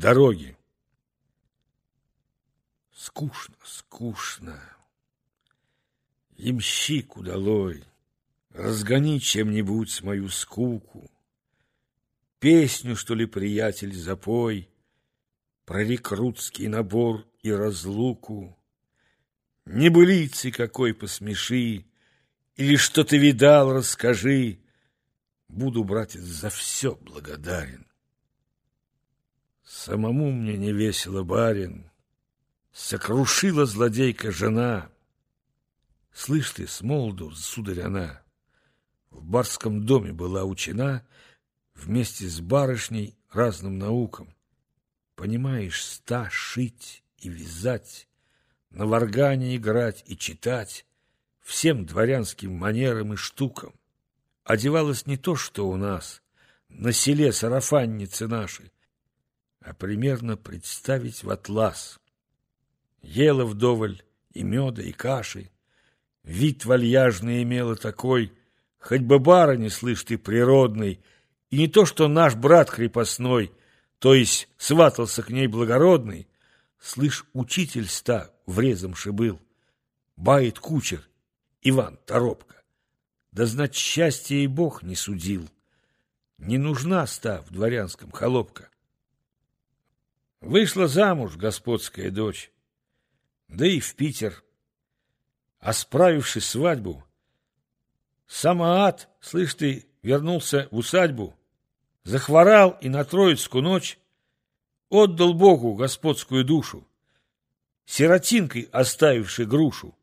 дороге. Скучно, скучно. Ямщик удалой, разгони чем-нибудь мою скуку. Песню, что ли, приятель, запой Про рекрутский набор и разлуку. Небылицы какой посмеши, Или что ты видал, расскажи. Буду, братец, за все благодарен. Самому мне не весело, барин, Сокрушила злодейка жена. Слышь ты, с молоду, сударь она, В барском доме была учена Вместе с барышней разным наукам. Понимаешь, ста шить и вязать, На варгане играть и читать, Всем дворянским манерам и штукам. Одевалась не то, что у нас, На селе сарафанницы наши, А примерно представить в атлас. Ела вдоволь и меда, и каши, Вид вальяжный имела такой, Хоть бы барыня, слышь ты, природный, И не то, что наш брат крепостной, То есть сватался к ней благородный, Слышь, учитель ста врезомши был, Бает кучер Иван Торопко. Да знать, счастье и Бог не судил. Не нужна ста в дворянском холопка. Вышла замуж господская дочь, да и в Питер. А справившись свадьбу, Самоат, слышь ты, вернулся в усадьбу, захворал и на Троицкую ночь отдал Богу господскую душу, сиротинкой оставивший грушу.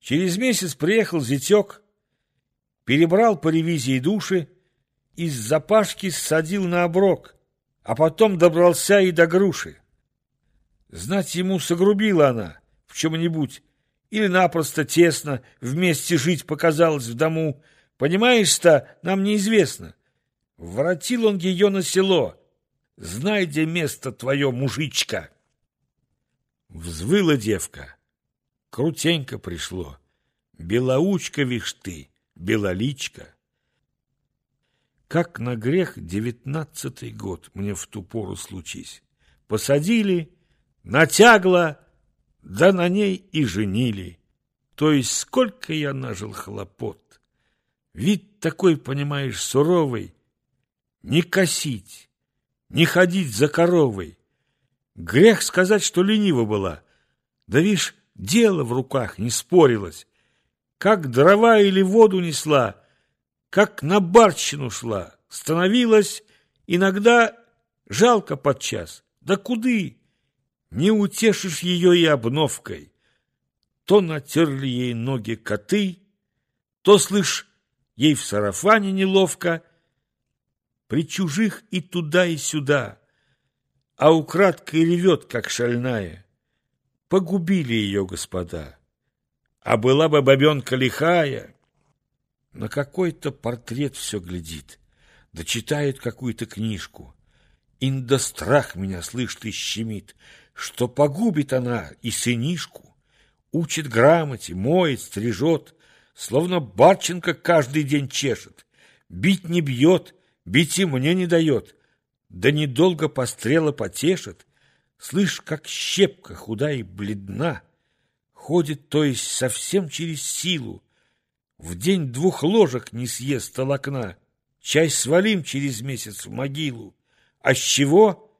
Через месяц приехал зятек, перебрал по ревизии души, из запашки садил на оброк, а потом добрался и до груши. Знать ему согрубила она в чем-нибудь, или напросто тесно вместе жить показалось в дому. Понимаешь-то, нам неизвестно. Воротил он ее на село. Знай, где место твое, мужичка. Взвыла девка. Крутенько пришло. Белоучка, вишь ты, белоличка. Как на грех девятнадцатый год мне в ту пору случись. Посадили натягла, да на ней и женили. То есть сколько я нажил хлопот. Вид такой, понимаешь, суровый. Не косить, не ходить за коровой. Грех сказать, что ленива была. Да вишь, дело в руках не спорилось. Как дрова или воду несла, как на барщину шла, становилась иногда жалко подчас. Да куды? Не утешишь ее и обновкой. То натерли ей ноги коты, то, слышь, ей в сарафане неловко, при чужих и туда, и сюда, а украдкой ревет, как шальная. Погубили ее господа, а была бы бабенка лихая. На какой-то портрет все глядит, да читает какую-то книжку. Инда страх меня, слышь, ты щемит, что погубит она и сынишку, учит грамоте, моет, стрижет, словно Барченко каждый день чешет, бить не бьет, бить и мне не дает, да недолго пострела потешит, слышь, как щепка худая и бледна, ходит, то есть совсем через силу, в день двух ложек не съест толокна, чай свалим через месяц в могилу, а с чего?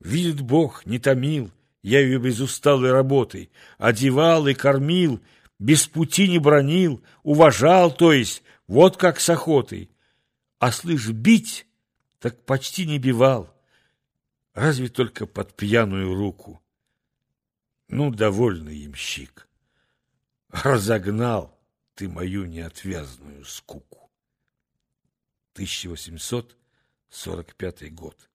Видит Бог, не томил я ее без усталой работы, одевал и кормил, без пути не бронил, уважал, то есть, вот как с охотой. А слышь, бить, так почти не бивал, разве только под пьяную руку. Ну, довольно, ямщик, разогнал ты мою неотвязную скуку. 1845 год.